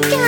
podcast.